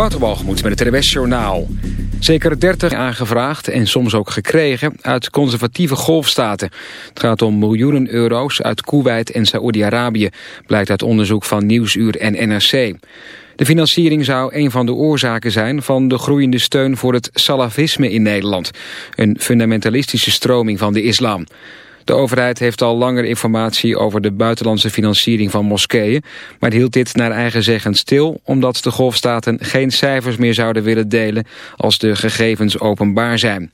Waterbalgemoed met het RWS Journaal. Zeker 30 aangevraagd en soms ook gekregen uit conservatieve golfstaten. Het gaat om miljoenen euro's uit Kuwait en Saoedi-Arabië... blijkt uit onderzoek van Nieuwsuur en NRC. De financiering zou een van de oorzaken zijn van de groeiende steun voor het salafisme in Nederland. Een fundamentalistische stroming van de islam. De overheid heeft al langer informatie over de buitenlandse financiering van moskeeën, maar hield dit naar eigen zeggen stil omdat de golfstaten geen cijfers meer zouden willen delen als de gegevens openbaar zijn.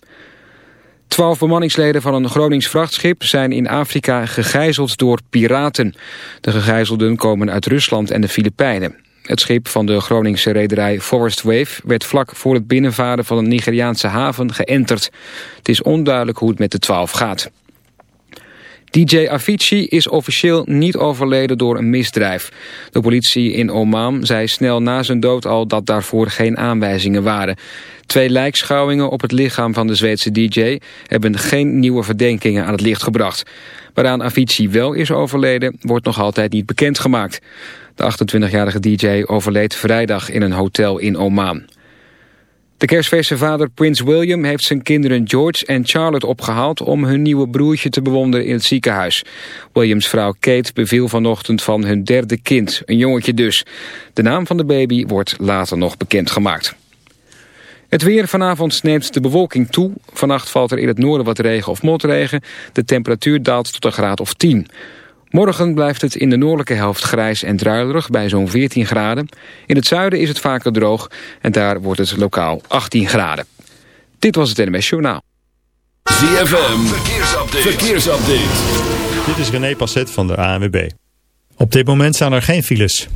Twaalf bemanningsleden van een Gronings vrachtschip zijn in Afrika gegijzeld door piraten. De gegijzelden komen uit Rusland en de Filipijnen. Het schip van de Groningse rederij Forest Wave werd vlak voor het binnenvaren van een Nigeriaanse haven geënterd. Het is onduidelijk hoe het met de twaalf gaat. DJ Avicii is officieel niet overleden door een misdrijf. De politie in Oman zei snel na zijn dood al dat daarvoor geen aanwijzingen waren. Twee lijkschouwingen op het lichaam van de Zweedse DJ hebben geen nieuwe verdenkingen aan het licht gebracht. Waaraan Avicii wel is overleden, wordt nog altijd niet bekendgemaakt. De 28-jarige DJ overleed vrijdag in een hotel in Oman. De kerstverse vader Prins William heeft zijn kinderen George en Charlotte opgehaald om hun nieuwe broertje te bewonderen in het ziekenhuis. Williams vrouw Kate beviel vanochtend van hun derde kind, een jongetje dus. De naam van de baby wordt later nog bekendgemaakt. Het weer vanavond neemt de bewolking toe. Vannacht valt er in het noorden wat regen of motregen. De temperatuur daalt tot een graad of 10. Morgen blijft het in de noordelijke helft grijs en druilerig bij zo'n 14 graden. In het zuiden is het vaker droog en daar wordt het lokaal 18 graden. Dit was het NMS Journaal. ZFM, verkeersupdate. verkeersupdate. Dit is René Passet van de ANWB. Op dit moment staan er geen files.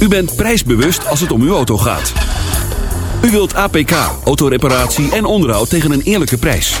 U bent prijsbewust als het om uw auto gaat. U wilt APK, autoreparatie en onderhoud tegen een eerlijke prijs.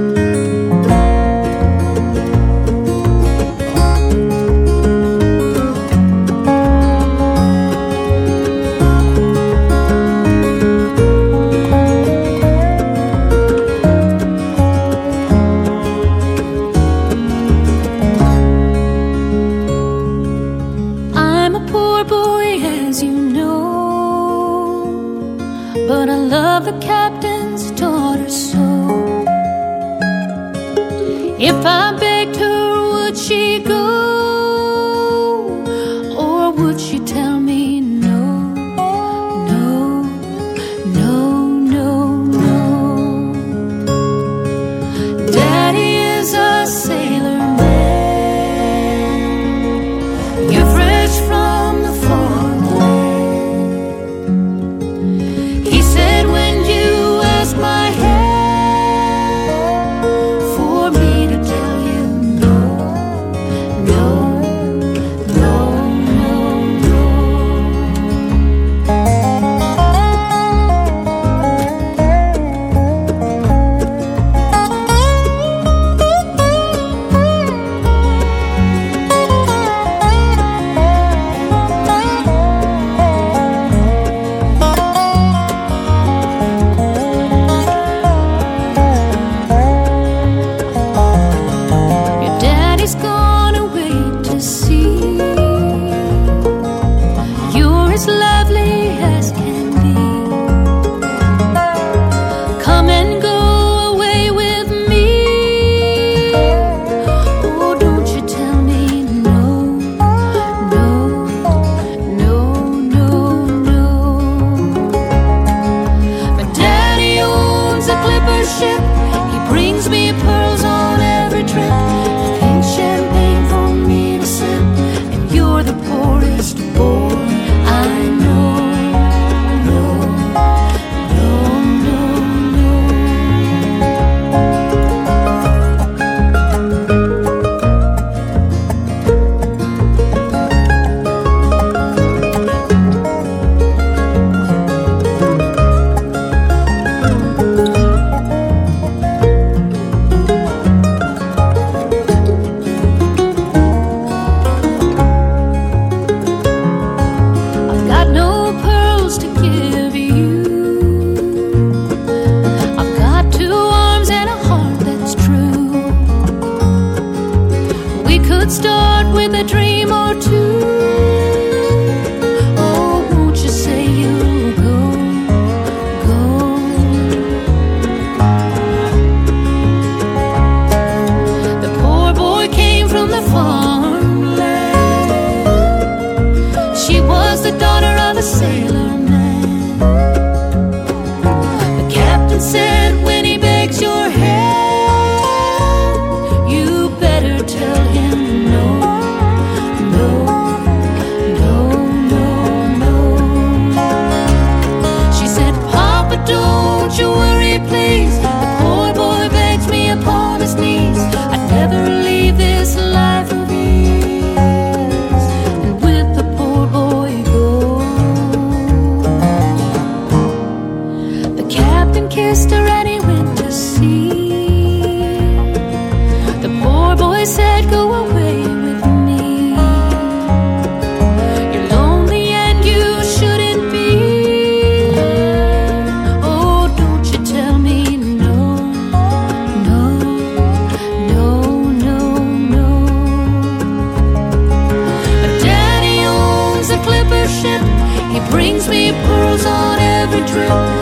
trip.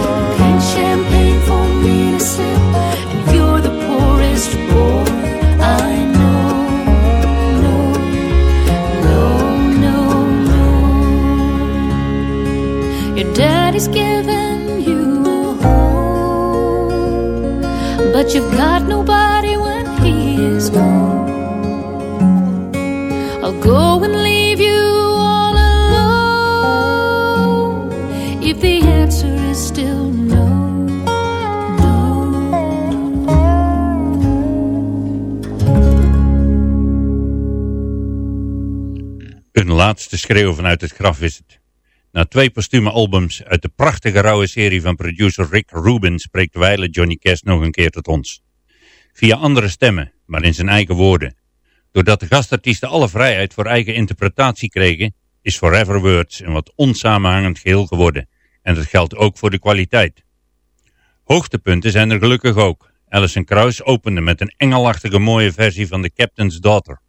vanuit het graf is het. Na twee postume albums uit de prachtige rauwe serie van producer Rick Rubin spreekt wijlen Johnny Cash nog een keer tot ons. Via andere stemmen, maar in zijn eigen woorden. Doordat de gastartiesten alle vrijheid voor eigen interpretatie kregen, is Forever Words een wat onsamenhangend geheel geworden. En dat geldt ook voor de kwaliteit. Hoogtepunten zijn er gelukkig ook. Alison Krauss opende met een engelachtige mooie versie van The Captain's Daughter.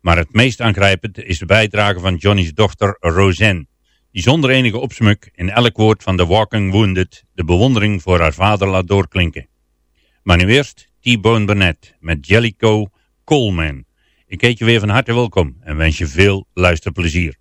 Maar het meest aangrijpend is de bijdrage van Johnny's dochter Roseanne, die zonder enige opsmuk in elk woord van The Walking Wounded de bewondering voor haar vader laat doorklinken. Maar nu eerst T-Bone Burnett met Jellico Coleman. Ik heet je weer van harte welkom en wens je veel luisterplezier.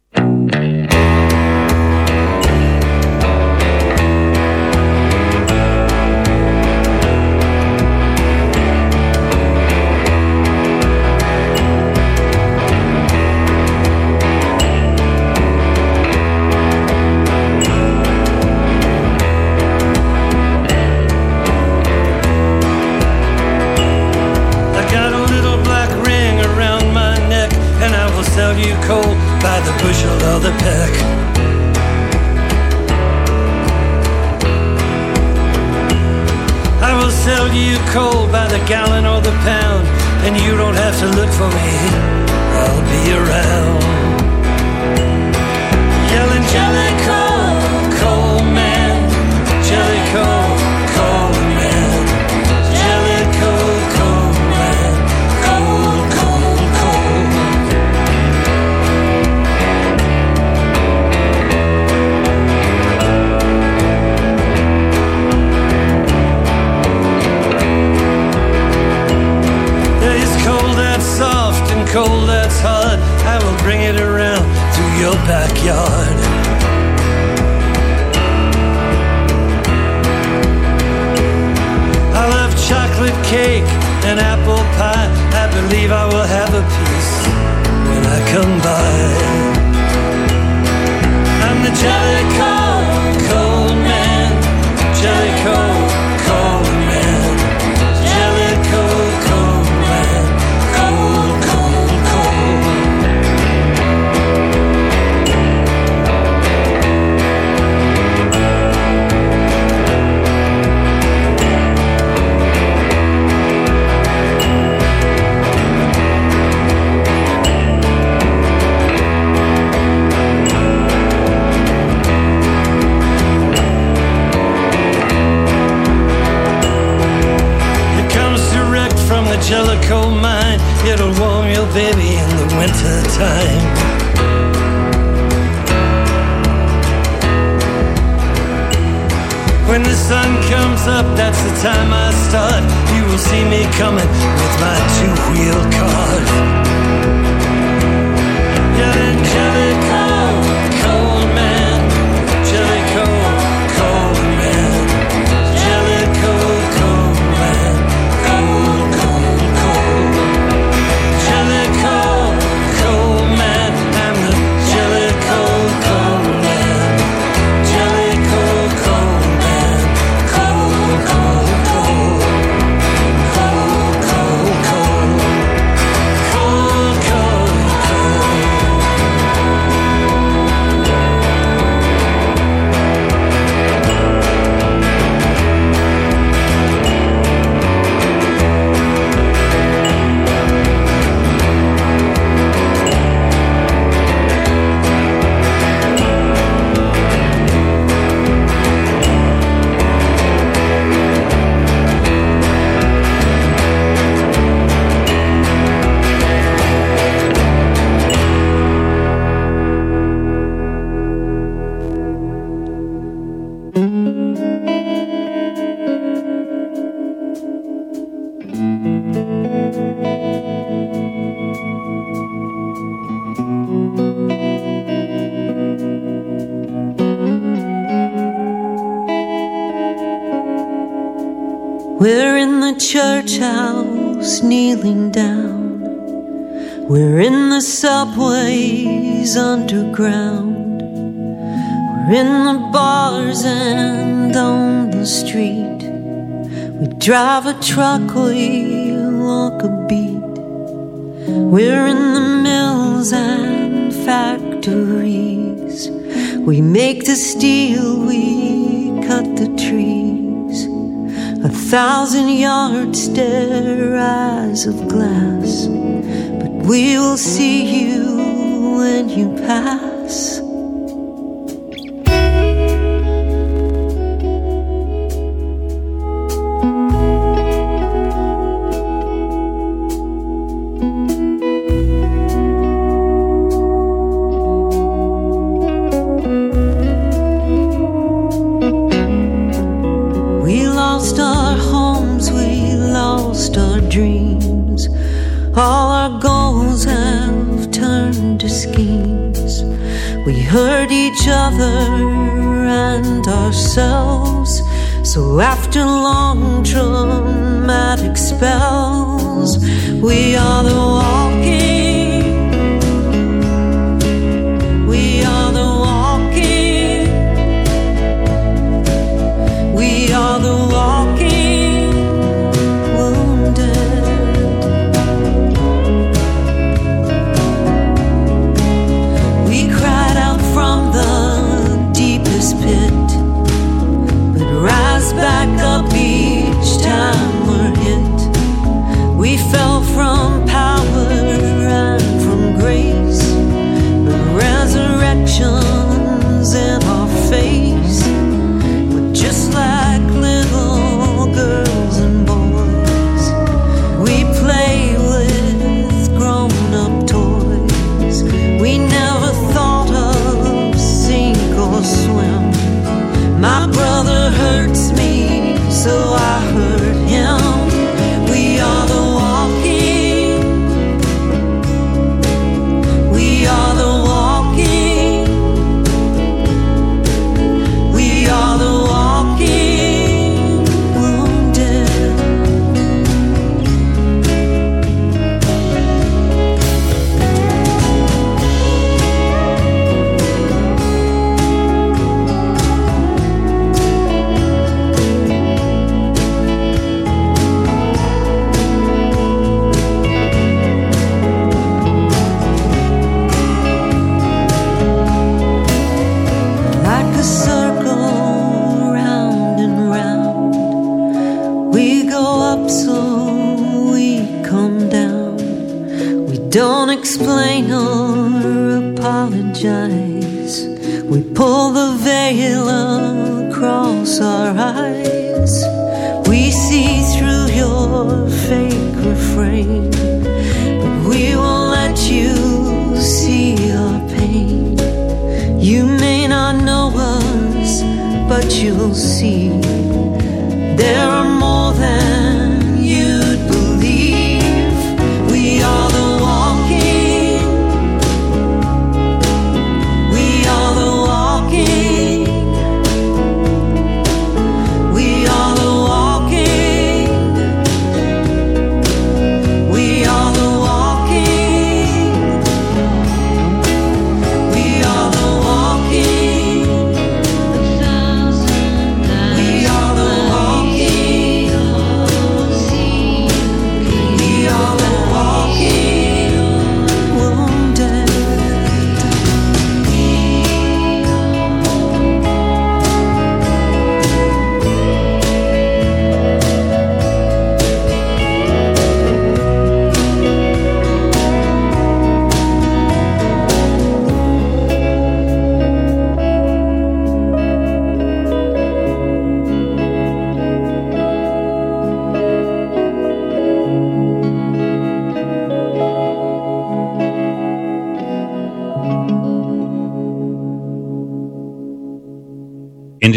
your baby in the winter time. When the sun comes up, that's the time I start. You will see me coming with my two-wheel cart. the subways underground. We're in the bars and on the street. We drive a truck, we walk a beat. We're in the mills and factories. We make the steel, we cut the trees. A thousand yards, stare eyes of glass. We will see you when you pass.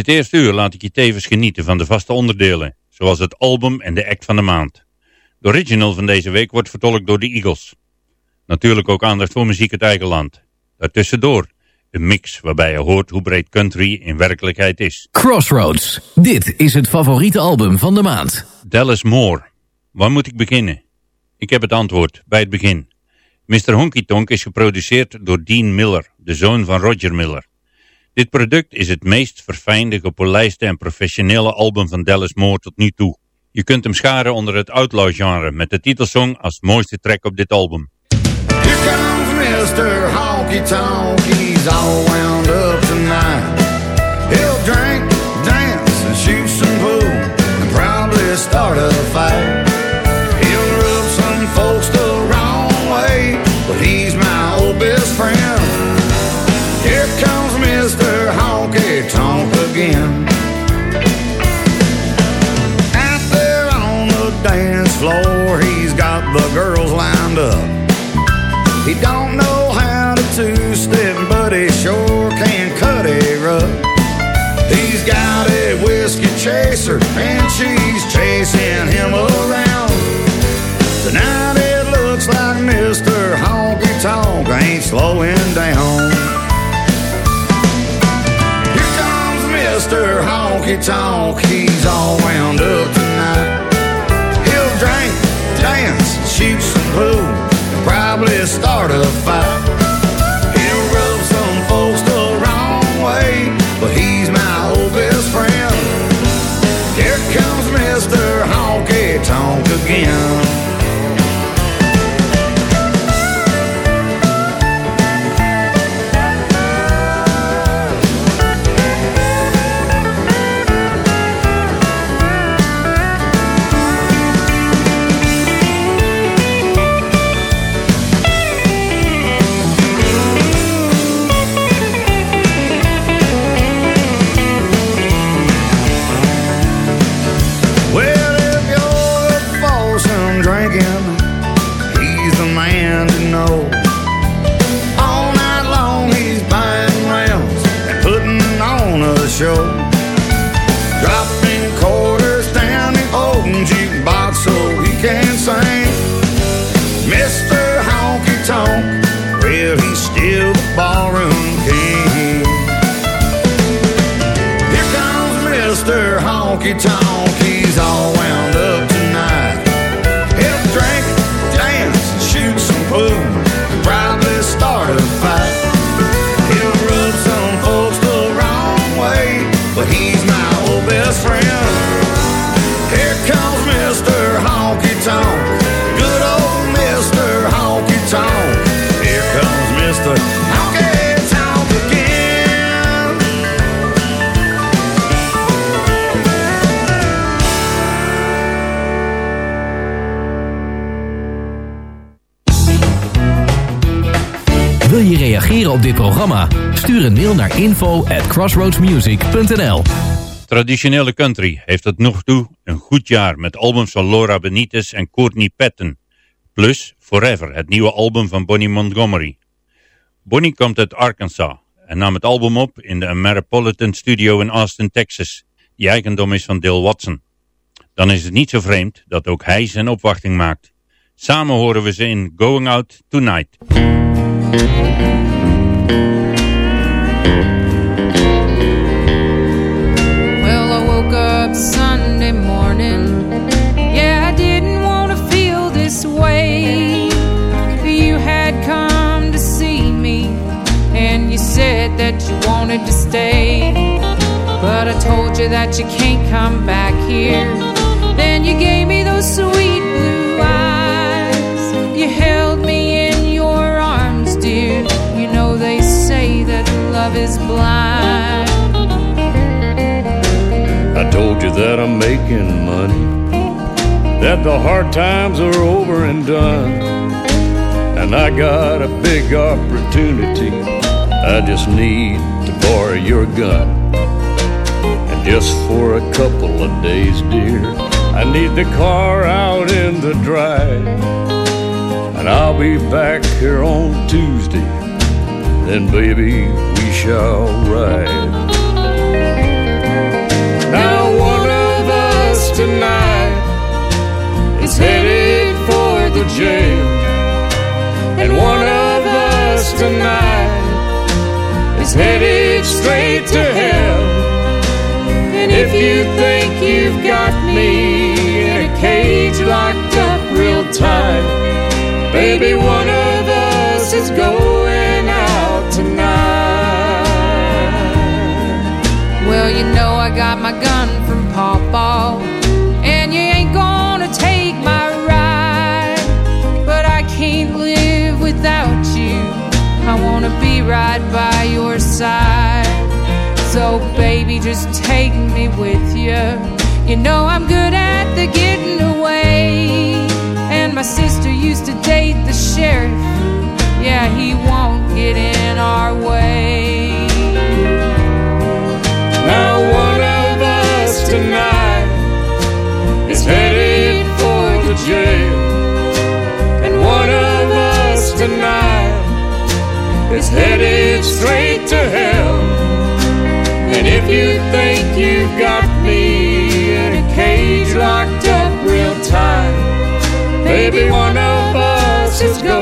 Dit eerste uur laat ik je tevens genieten van de vaste onderdelen, zoals het album en de act van de maand. De original van deze week wordt vertolkt door de Eagles. Natuurlijk ook aandacht voor muziek uit eigen land. Daartussendoor een mix waarbij je hoort hoe breed country in werkelijkheid is. Crossroads. Dit is het favoriete album van de maand. Dallas Moore. Waar moet ik beginnen? Ik heb het antwoord bij het begin. Mr. Honky Tonk is geproduceerd door Dean Miller, de zoon van Roger Miller. Dit product is het meest verfijnde, gepolijste en professionele album van Dallas Moore tot nu toe. Je kunt hem scharen onder het outlaw genre met de titelsong als mooiste track op dit album. Here comes Mr. Honky Tonk, he's all wound up tonight. He'll drink, dance, and shoot some pool, and probably start a fight. Chaser, and she's chasing him around. Tonight it looks like Mr. Honky Tonk ain't slowing down. Here comes Mr. Honky Tonk, he's all wound up tonight. He'll drink, dance, shoot some pool, and probably start a fight. Again. He's my old best friend. Here comes Mr. Honky Tonk, good old Mr. Honky Tonk. Here comes Mr. Honky Tonk again. Wil je reageren op dit programma? Stuur een mail naar info at crossroadsmusic.nl Traditionele country heeft tot nog toe een goed jaar met albums van Laura Benitez en Courtney Patton. Plus Forever, het nieuwe album van Bonnie Montgomery. Bonnie komt uit Arkansas en nam het album op in de Ameripolitan Studio in Austin, Texas. die eigendom is van Dale Watson. Dan is het niet zo vreemd dat ook hij zijn opwachting maakt. Samen horen we ze in Going Out Tonight. That you wanted to stay. But I told you that you can't come back here. Then you gave me those sweet That I'm making money, that the hard times are over and done. And I got a big opportunity. I just need to borrow your gun. And just for a couple of days, dear, I need the car out in the drive. And I'll be back here on Tuesday. Then, baby, we shall ride. Jail, and one of us tonight is headed straight to hell. And if you think you've got me in a cage locked up real tight, baby, one of us baby, just take me with you. You know I'm good at the getting away. And my sister used to date the sheriff. Yeah, he won't get in our way. Now one of us tonight is headed for the jail, and one of us tonight is headed straight to hell. And if you think you've got me in a cage locked up real tight, baby, one of us is going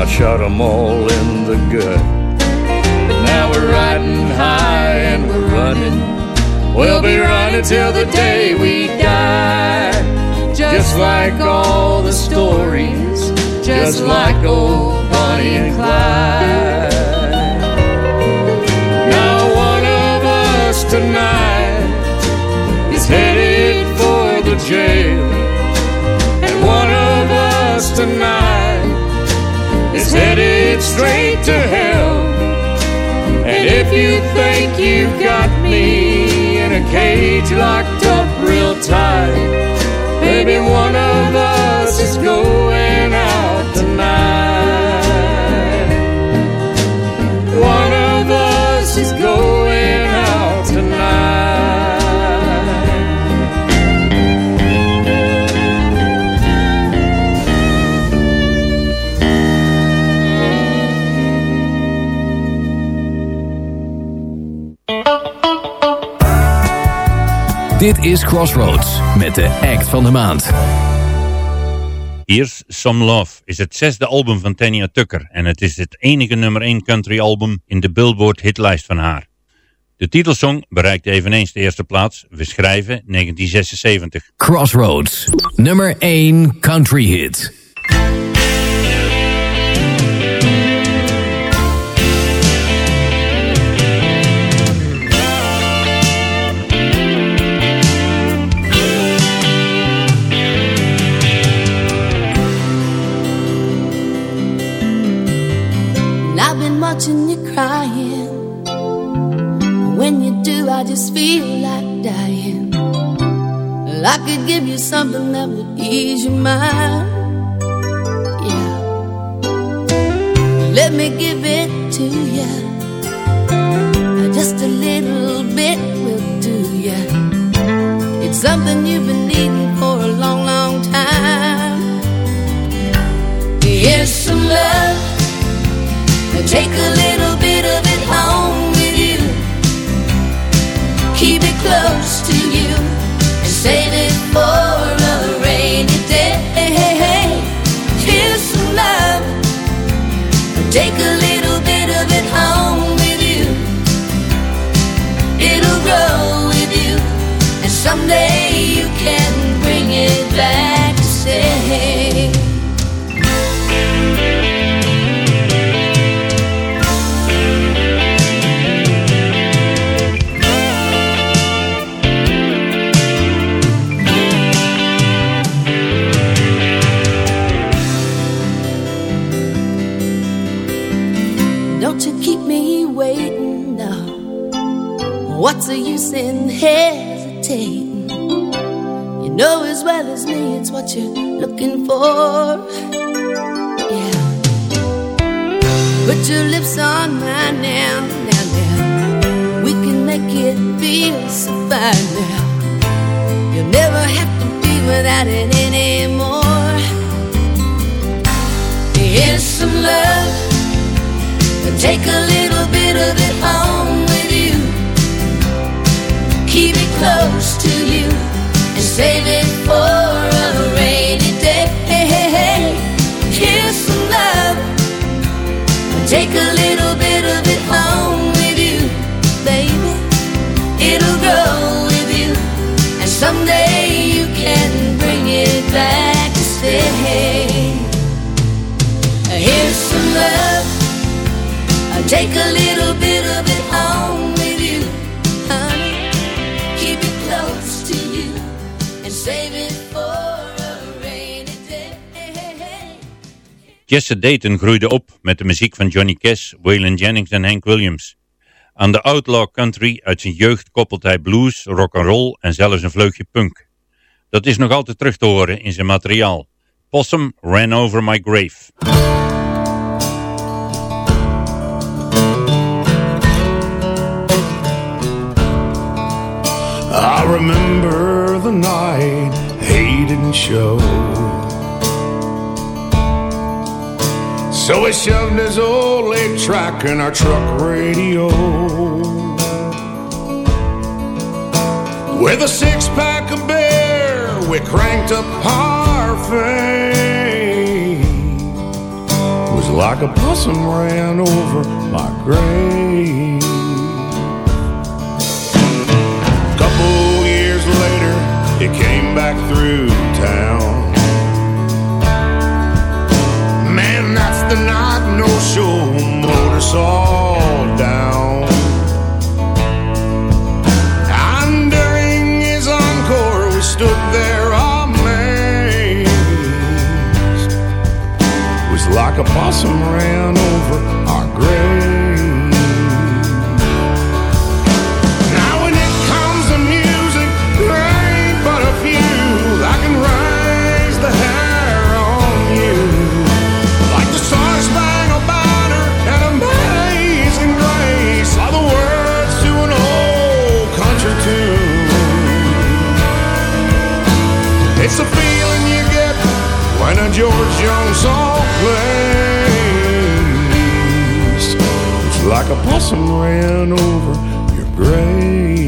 I shot 'em all in the gut. But now we're riding high and we're running. We'll be running till the day we die. Just like all the stories, just like old Bonnie and Clyde. Now one of us tonight is headed for the jail, and one of us tonight headed straight to hell. And if you think you've got me in a cage locked up real tight, baby, one of us is going is Crossroads met de act van de maand. Here's Some Love is het zesde album van Tanya Tucker en het is het enige nummer 1 country album in de Billboard hitlijst van haar. De titelsong bereikte eveneens de eerste plaats, we schrijven 1976. Crossroads, nummer 1 country hit. So fine now. You'll never have to be without it anymore. Here's some love. Take a little bit of it home with you. Keep it close to you and save it Take a little bit of it home with you. Keep it close to you and save it for a rainy day. Jesse Dayton groeide op met de muziek van Johnny Cash, Waylon Jennings en Hank Williams. Aan de outlaw country uit zijn jeugd koppelt hij blues, rock and roll en zelfs een vleugje punk. Dat is nog altijd terug te horen in zijn materiaal. Possum Ran Over My Grave. I remember the night he didn't show. So he shoved his old eight track in our truck radio. With a six pack of beer, we cranked up Parfait. It was like a possum ran over my grave. He came back through town. Man, that's the night no show us all down. And during his encore, we stood there amazed. It was like a possum ran a possum ran over your grave.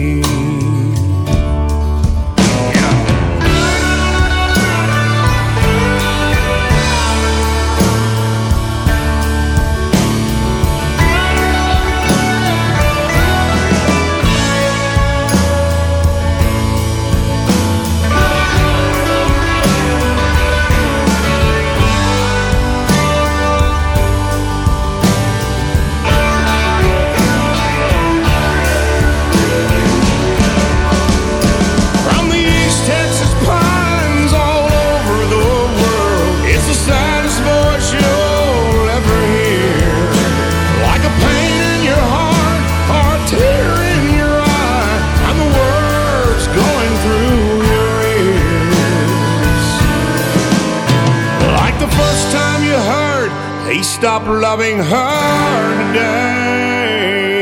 Stop loving her today.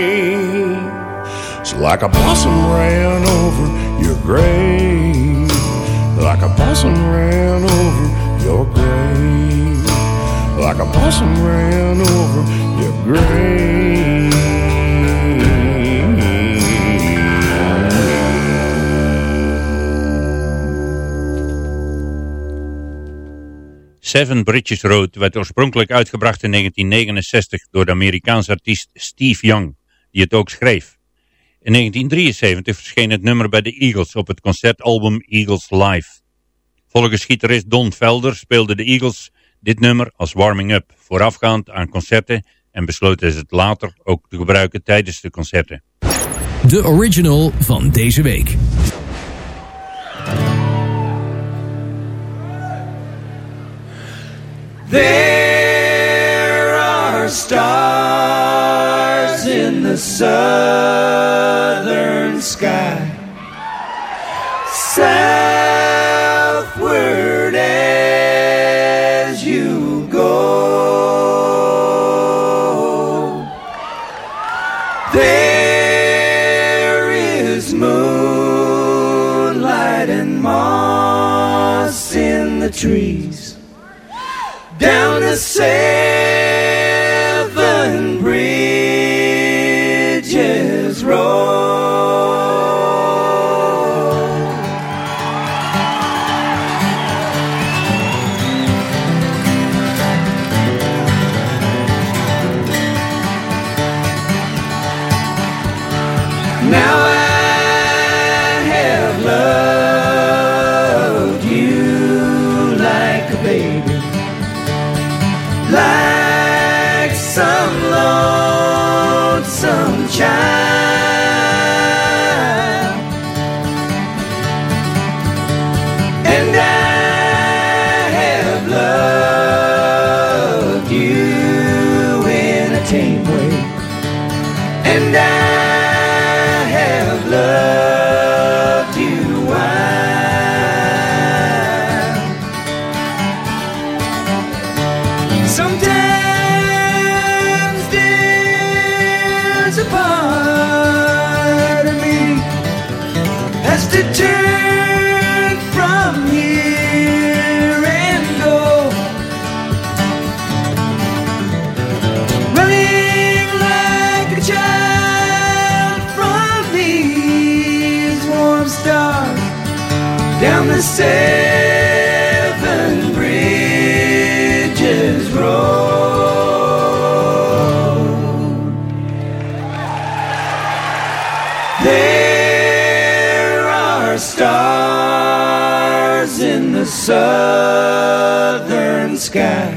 It's like a blossom ran over your grave, like a blossom ran over your grave, like a blossom ran over your grave. Seven Bridges Road werd oorspronkelijk uitgebracht in 1969 door de Amerikaanse artiest Steve Young, die het ook schreef. In 1973 verscheen het nummer bij de Eagles op het concertalbum Eagles Live. Volgens gitarist Don Felder speelden de Eagles dit nummer als warming-up, voorafgaand aan concerten en besloten ze het later ook te gebruiken tijdens de concerten. De original van deze week. There are stars in the southern sky. Southward as you go. There is moonlight and moss in the trees down the seven like some lonesome child. Sky.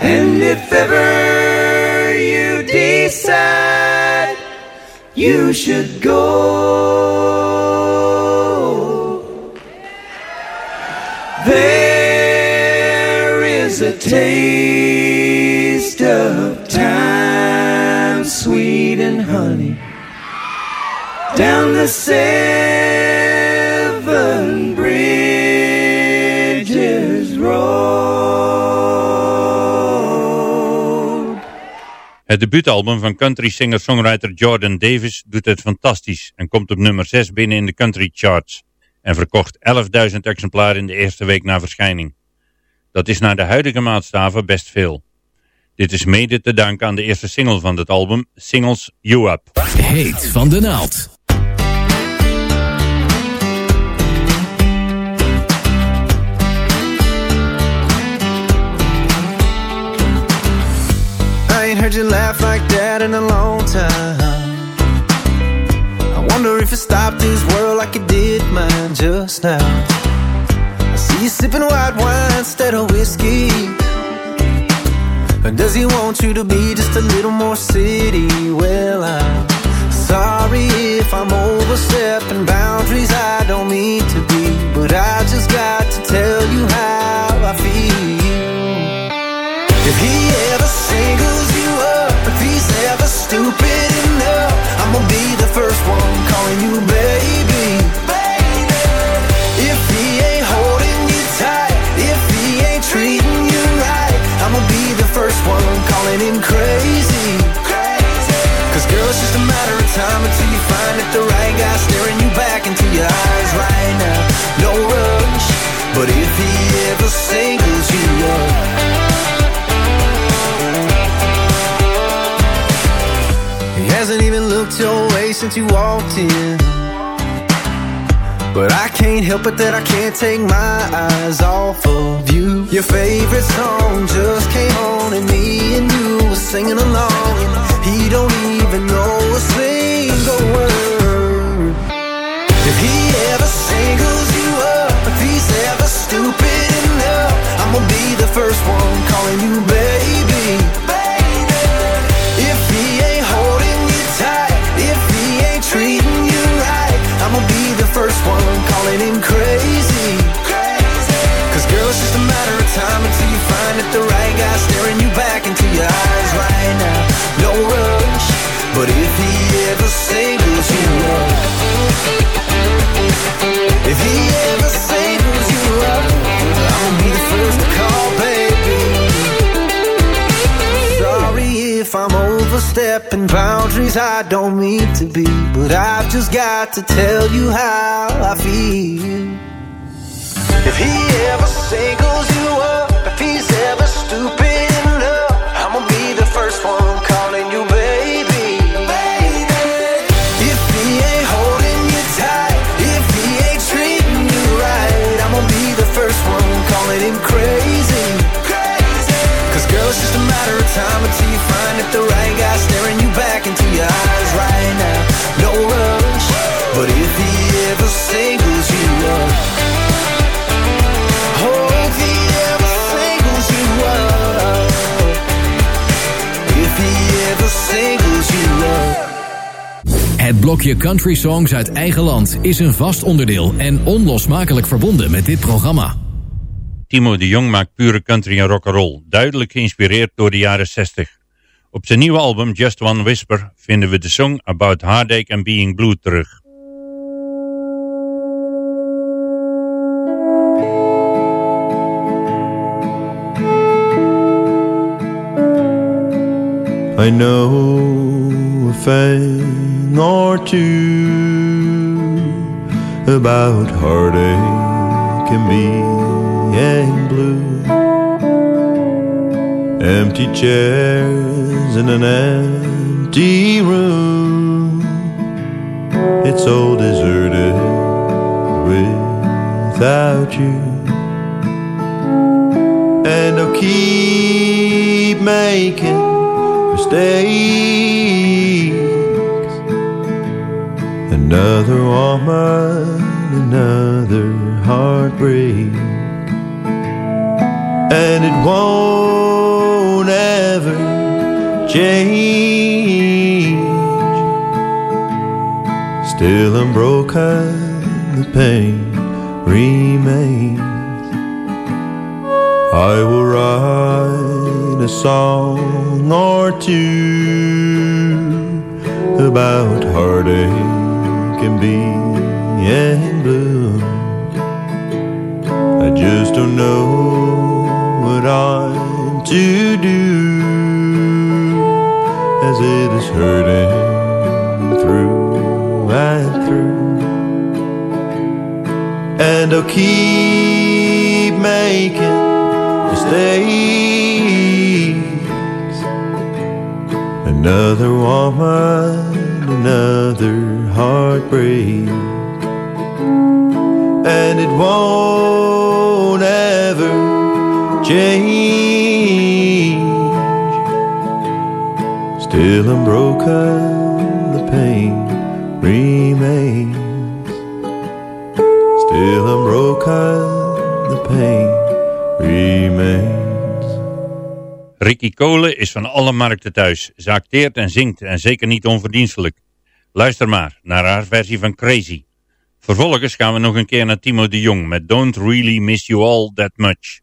And if ever you decide you should go, there is a taste of time, sweet and honey, down the seven Het debuutalbum van country singer-songwriter Jordan Davis doet het fantastisch en komt op nummer 6 binnen in de country charts en verkocht 11.000 exemplaren in de eerste week na verschijning. Dat is naar de huidige maatstaven best veel. Dit is mede te danken aan de eerste single van het album, Singles You Up. Heet van de naald. Ain't heard you laugh like that in a long time. I wonder if it stopped this world like it did mine just now. I see you sipping white wine instead of whiskey. Or does he want you to be just a little more city? Well, I'm sorry if I'm overstepping boundaries I don't mean to be. But I just got to tell you how I feel. If he ever singles stupid enough, I'ma be the first one calling you baby. If he ain't holding you tight, if he ain't treating you right, I'ma be the first one calling him crazy. Cause girl, it's just a matter of time until you find that the right guy staring you back into your eyes right now. No rush, but if he ever singles since you walked in. But I can't help it that I can't take my eyes off of you. Your favorite song just came on, and me and you were singing along. And he don't even know a single word. If he ever singles you up, if he's ever stupid enough, I'ma be the first one calling you baby. Boundaries I don't mean to be, but I've just got to tell you how I feel. If he ever singles you up, into your eyes right now. No rush, but if he ever singles you up, oh, if he ever singles you up, if he ever singles you up. Het blokje Country Songs uit eigen land is een vast onderdeel en onlosmakelijk verbonden met dit programma. Timo de Jong maakt pure country en rock'n'roll, duidelijk geïnspireerd door de jaren 60. Op zijn nieuwe album Just One Whisper vinden we de song About Heartache and Being Blue terug. I know a thing or two about heartache and being blue. Empty chairs in an empty room. It's all deserted without you. And I'll keep making mistakes. Another woman, another heartbreak. And it won't ever change. Still unbroken, the pain remains. I will write a song or two about heartache and being blue. I just don't know what I'm to do as it is hurting through and through. And I'll keep making mistakes. Another woman, another heartbreak. And it won't ever change. Still unbroken, the pain remains. Still unbroken, the pain remains. Ricky Cole is van alle markten thuis. Ze en zingt en zeker niet onverdienstelijk. Luister maar naar haar versie van Crazy. Vervolgens gaan we nog een keer naar Timo de Jong met Don't Really Miss You All That Much.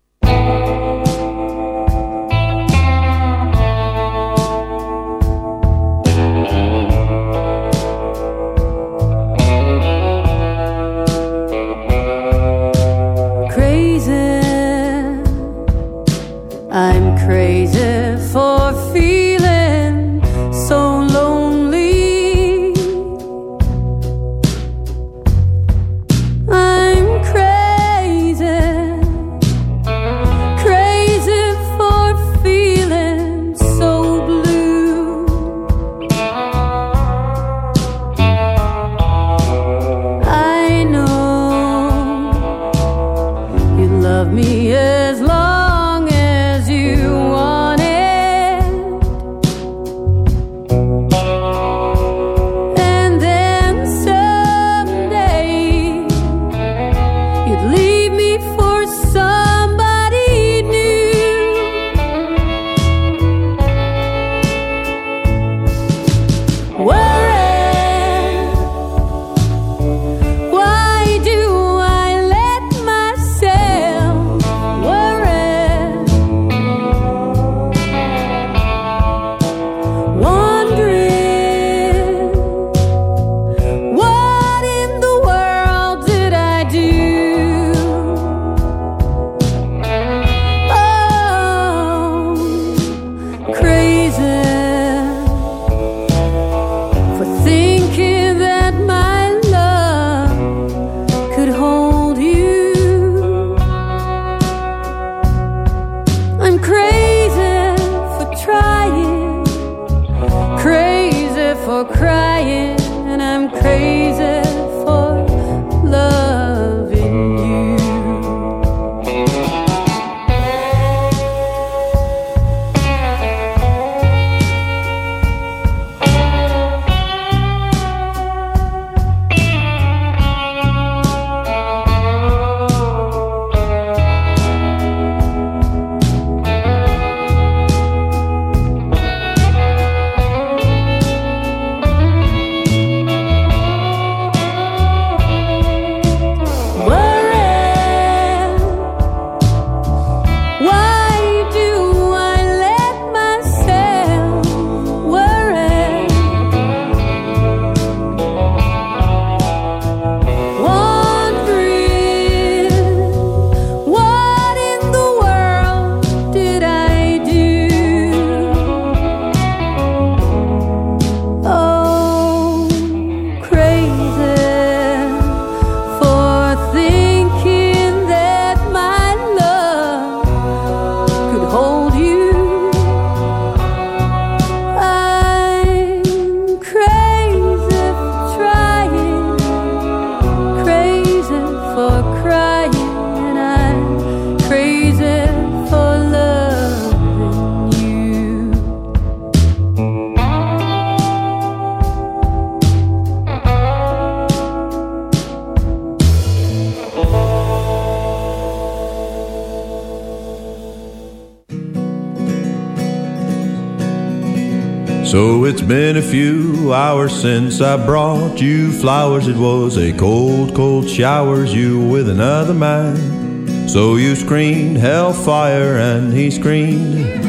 So it's been a few hours since I brought you flowers. It was a cold, cold showers, you with another man. So you screamed hellfire and he screamed.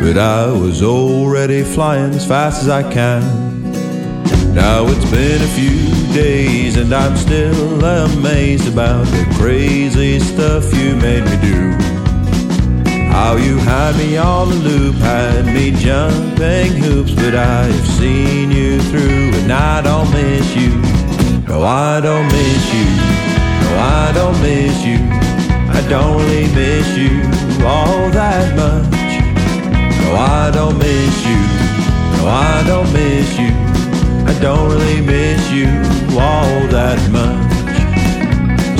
But I was already flying as fast as I can. Now it's been a few days and I'm still amazed about the crazy stuff you made me do. How you had me on the loop, had me jumping hoops, but I've seen you through and I don't miss you. No, I don't miss you. No, I don't miss you. I don't really miss you all that much. No, I don't miss you. No, I don't miss you. I don't really miss you all that much.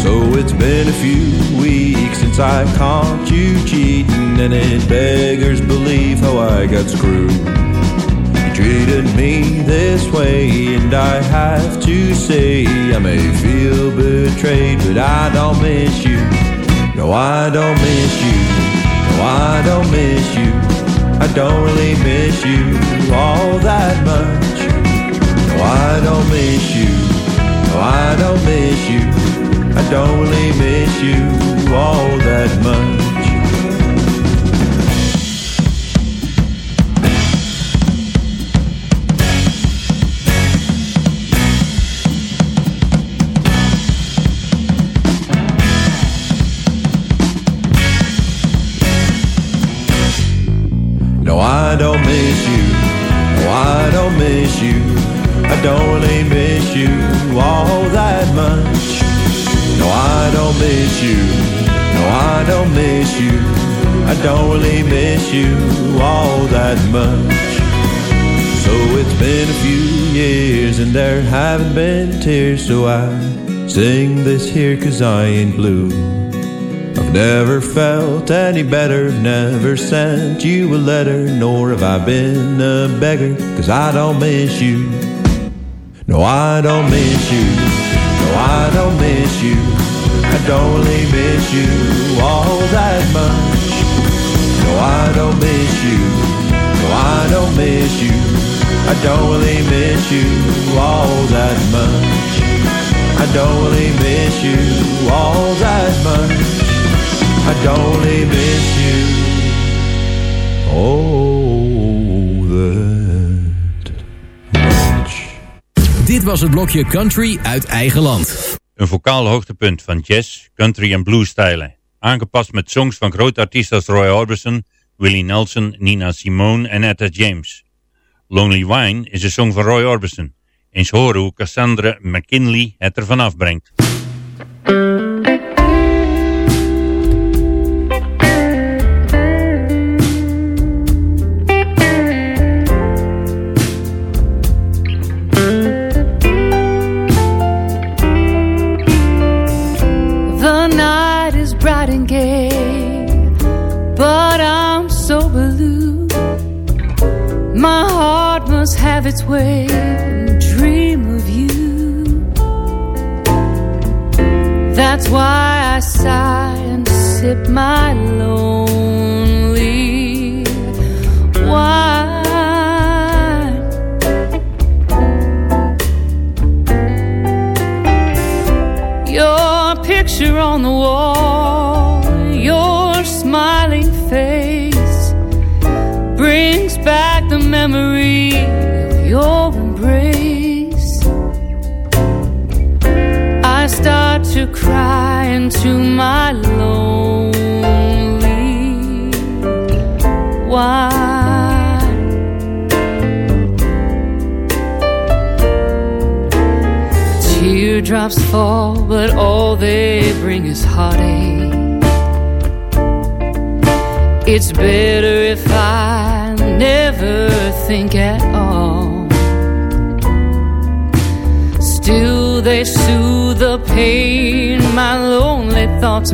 So it's been a few weeks since I caught you cheating, and it beggars belief how I got screwed. You treated me this way, and I have to say I may feel betrayed, but I don't miss you. No, I don't miss you. No, I don't miss you. I don't really miss you all that much. No, I don't miss you. No, I don't miss you. Don't really miss you all that much. No, I don't miss you. No, I don't miss you. I don't really miss you. No, I don't miss you. I don't really miss you all that much. So it's been a few years and there haven't been tears, so I sing this here cause I ain't blue. I've never felt any better, never sent you a letter, nor have I been a beggar, cause I don't miss you. No, I don't miss you. No, I don't miss you. I don't really miss you all that much. No, I don't miss you. No, I don't miss you. I don't really miss you all that much. I don't really miss you all that much. I don't really miss you. Oh, that much. Dit was het blokje Country uit eigen land. Een vocaal hoogtepunt van jazz, country en blues stijlen. Aangepast met songs van grote artiesten als Roy Orbison, Willie Nelson, Nina Simone en Etta James. Lonely Wine is een song van Roy Orbison. Eens horen hoe Cassandra McKinley het ervan afbrengt. Have its way and dream of you. That's why I sigh and sip my lonely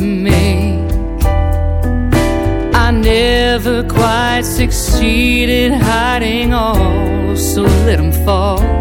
thoughts make. I never quite succeeded hiding all, so let them fall.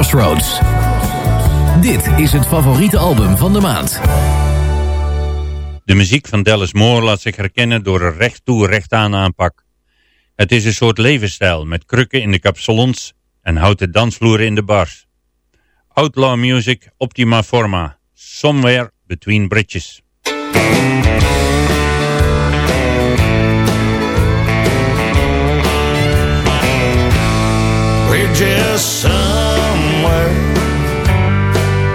Crossroads. Dit is het favoriete album van de maand. De muziek van Dallas Moore laat zich herkennen door een recht toe recht aan aanpak. Het is een soort levensstijl met krukken in de kapsalons en houten dansvloeren in de bars. Outlaw music optima forma, somewhere between bridges. We're just somewhere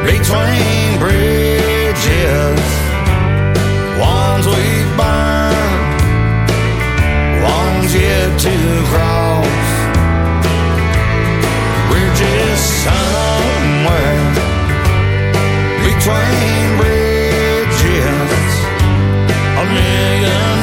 between bridges. Ones we burned, ones yet to cross. We're just somewhere between bridges. A million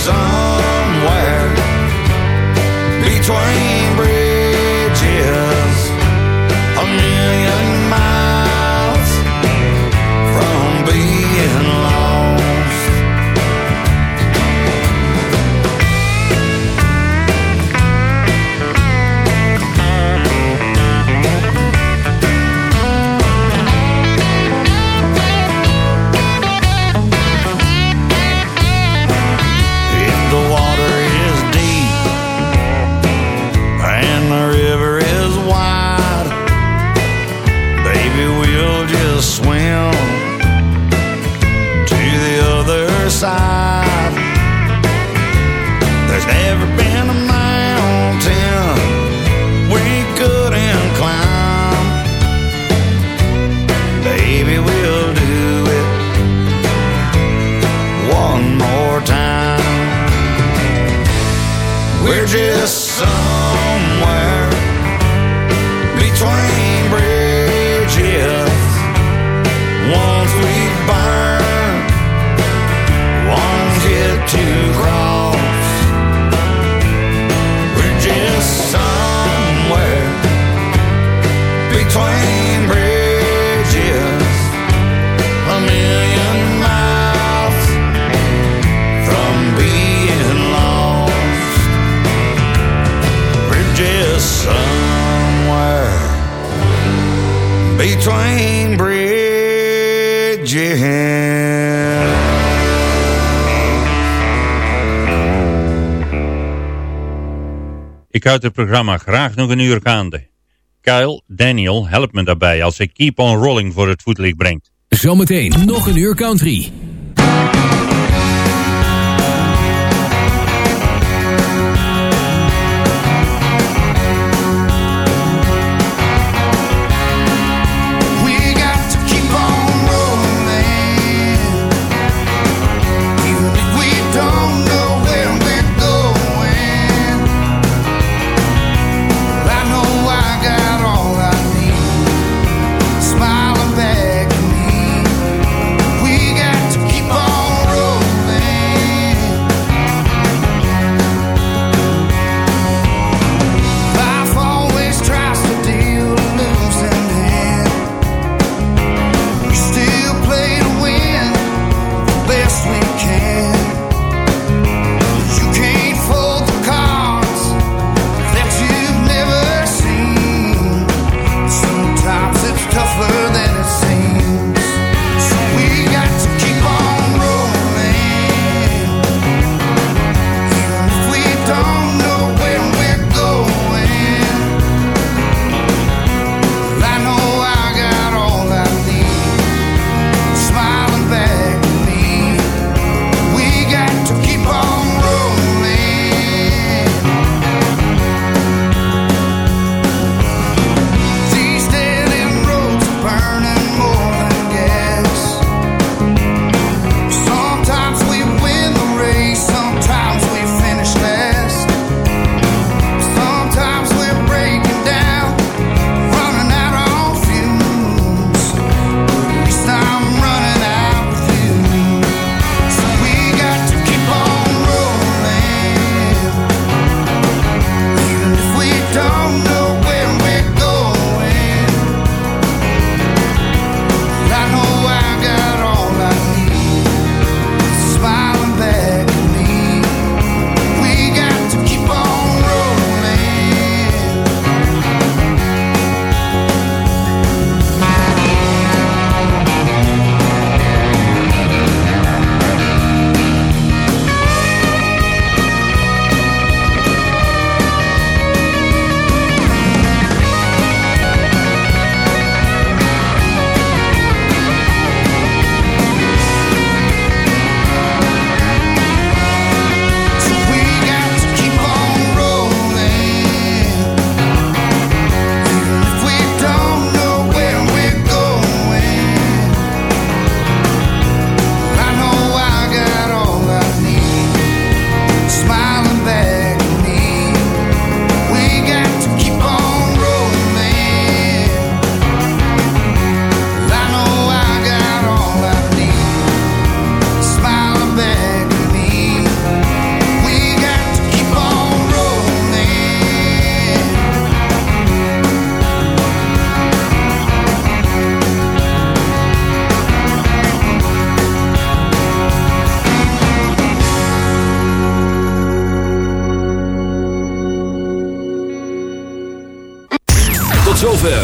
sun. ik het programma graag nog een uur gaande. Kyle, Daniel, help me daarbij als hij Keep on Rolling voor het voetlicht brengt. Zometeen nog een uur country.